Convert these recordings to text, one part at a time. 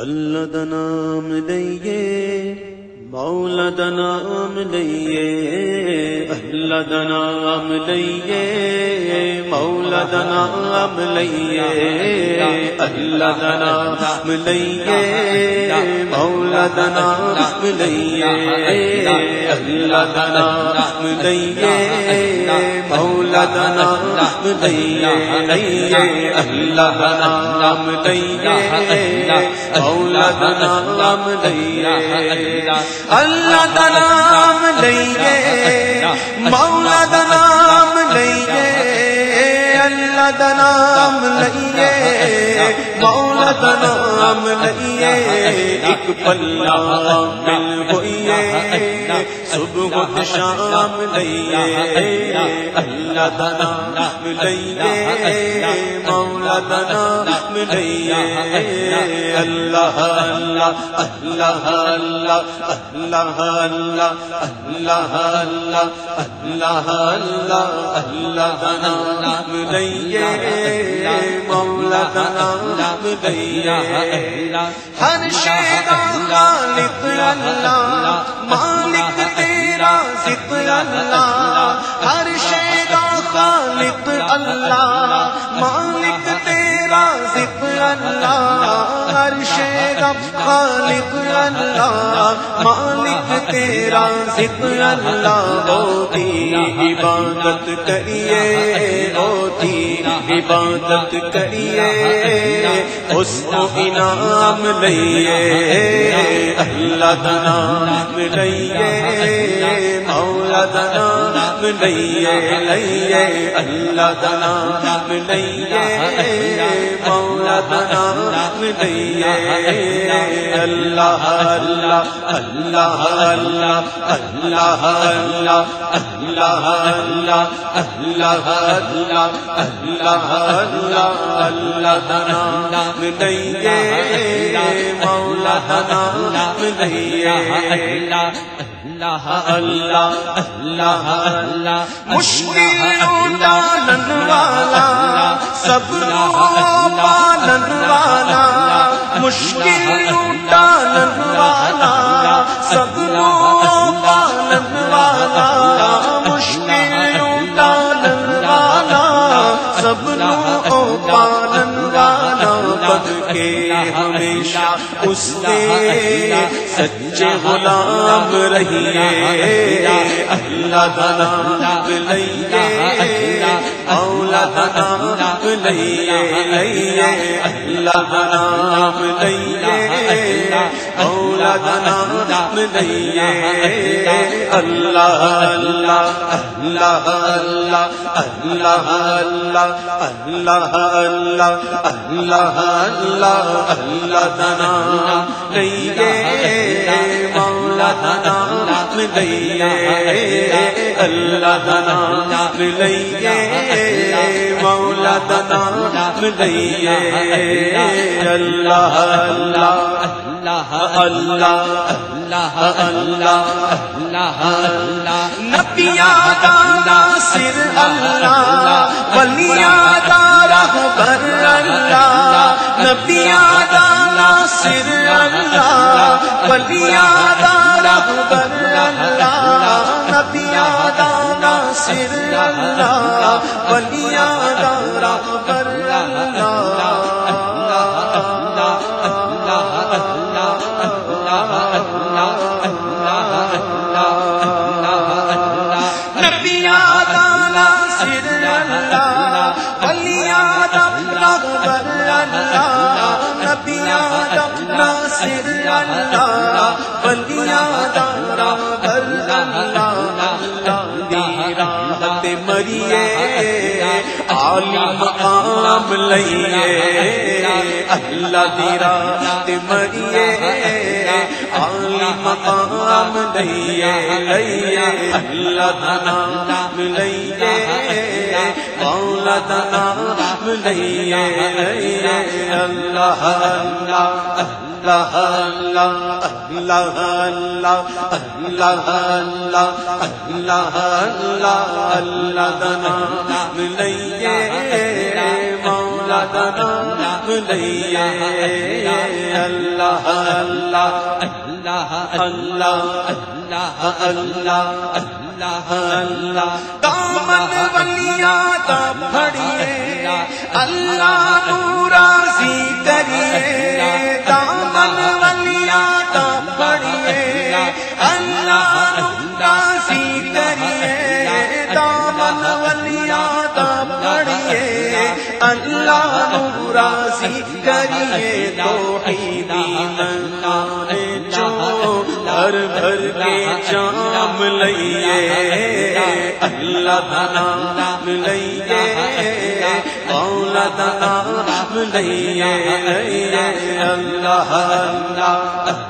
اللہ دا نام لئیے مولا دا نام لئیے اللہ دا نام لئیے۔ مولا دنا مولدنا لئیے، اللہ دنا اب لئیے مولا دنا مولدنا لئیے، اللہ دنا ہم لئیے مولا ملئیے مولدنا لئیے، اللہ دنا اب لئیے مولا دنا مولدنا لئیے، اللہ دنا ملئیے مولا دنا ملئیے اللہ دا نام لئیے، مولا دا نام لئیے، ایک پلہ مل ہوئیے صبح شام لئیے، اللہ دا نام لئیے، مولا دا نام لئیے، اللہ اللہ اللہ اللہ اللہ اللہ اللہ اللہ اللہ اللہ اللہ دا نام مولا نام لئیے ہر شیدا خالق اللہ، مالک تیرا ذکر اللہ۔ ہر شیدا خالق اللہ، مالک تیرا ذکر اللہ۔ ہر شیدا خالق اللہ، مالک تیرا ذکر اللہ۔ ہوتی عبادت کریے عبادت کریے اس کو انعام لئیے اللہ دا نام لئیے مولا دا نام لئیے لئیے اللہ دا نام لئیے مولا دا نام لئیے اللہ اللہ اللہ اللہ اللہ اللہ اللہ اللہ اللہ اللہ اللہ اللہ اللہ دا نام لئیے مولا دا نام لئیے اللہ اللہ اللہ اللہ مشکل ڈالن والا سب پالن والا مشکل ڈالن والا سب پالن والا مشکل ڈالن والا سب پالن بد کے ہمیشہ اس نے سچے غلام رہیے اللہ دا لئیے اولا دا نام لئیے اللہ نام لئیے اولا دا نام لئیے اللہ اللہ اللہ اللہ اللہ اللہ اللہ اللہ اللہ اللہ اللہ دا نام لئیے مولا دا نام لئیے اللہ دا نام لئیے مولا دا نام لئیے اللہ اللہ اللہ اللہ اللہ اللہ اللہ نبیا دادا سر اللہ ولیا دارا بر اللہ. نبیا دادا سر اللہ ولیا دارا بر اللہ. نبیا دادا سر اللہ ولیا دارا بر اللہ. مریے عالم عام لئیے، اللہ دی راحت مریے عالم عام لئیے لئیے، اللہ دا نام لئیے مولا دا لئیے لئیے اللہ اللہ اللہ اللہ اللہ اللہ اللہ اللہ اللہ اللہ اللہ دا نام لئیے مولا دا نام لئیے اللہ اللہ اللہ اللہ اللہ اللہ اللہ اللہ، دامن ولیاں دا پھڑیے، اللہ راضی کریے، دامن ولیاں دا پھڑیے، اللہ راضی کریے، دامن ولیاں دا پھڑیے، اللہ راضی کریے تو ہی گھر گھر کے جام لئیے اللہ نام لئیے مولا نام لئیے اللہ اللہ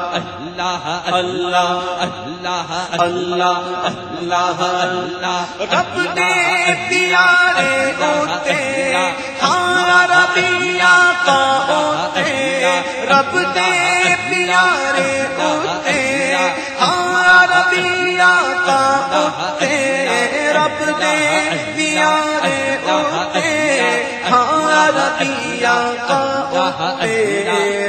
اللہ اللہ اللہ اللہ اللہ اللہ رب دے پیارے ہوتے ہاں ربیا کا ہوتے رب دے پیارے ہوتے ہاں ربیا کا ہوتے رب دے پیارے ہوتے ہاں ربیا کا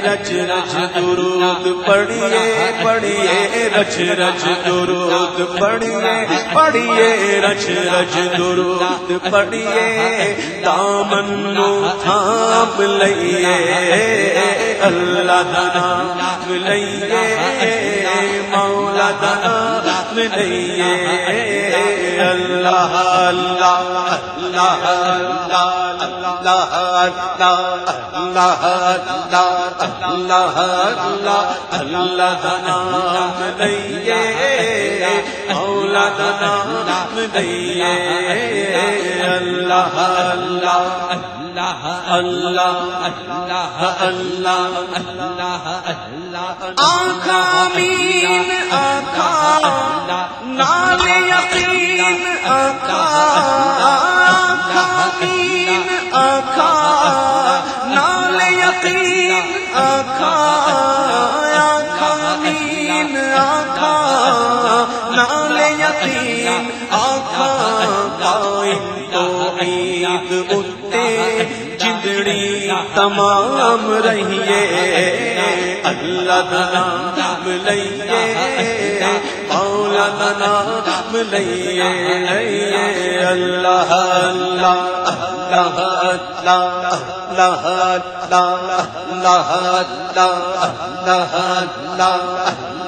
رچ رچ درود پڑھیے پڑھیے رچ رچ درود پڑھیے پڑھیے رچ رچ درود پڑھیے دامن نو تھام لئیے اللہ نام لئیے مولا نام لئیے اللہ اللہ اللہ اللہ اللہ اللہ اللہ اللہ اللہ نام لئیے مولا نام اللہ اللہ اللہ اللہ اللہ اللہ اللہ اللہ آنکھا مین نال یقین آنکھا اتے جدڑی تمام رہیے اللہ نام لئیے مولا نام لئیے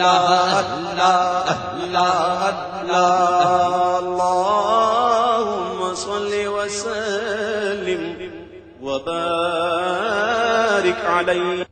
اللہ اللہ اللہ اللہ. اللهم صل وسلم وبارك عليه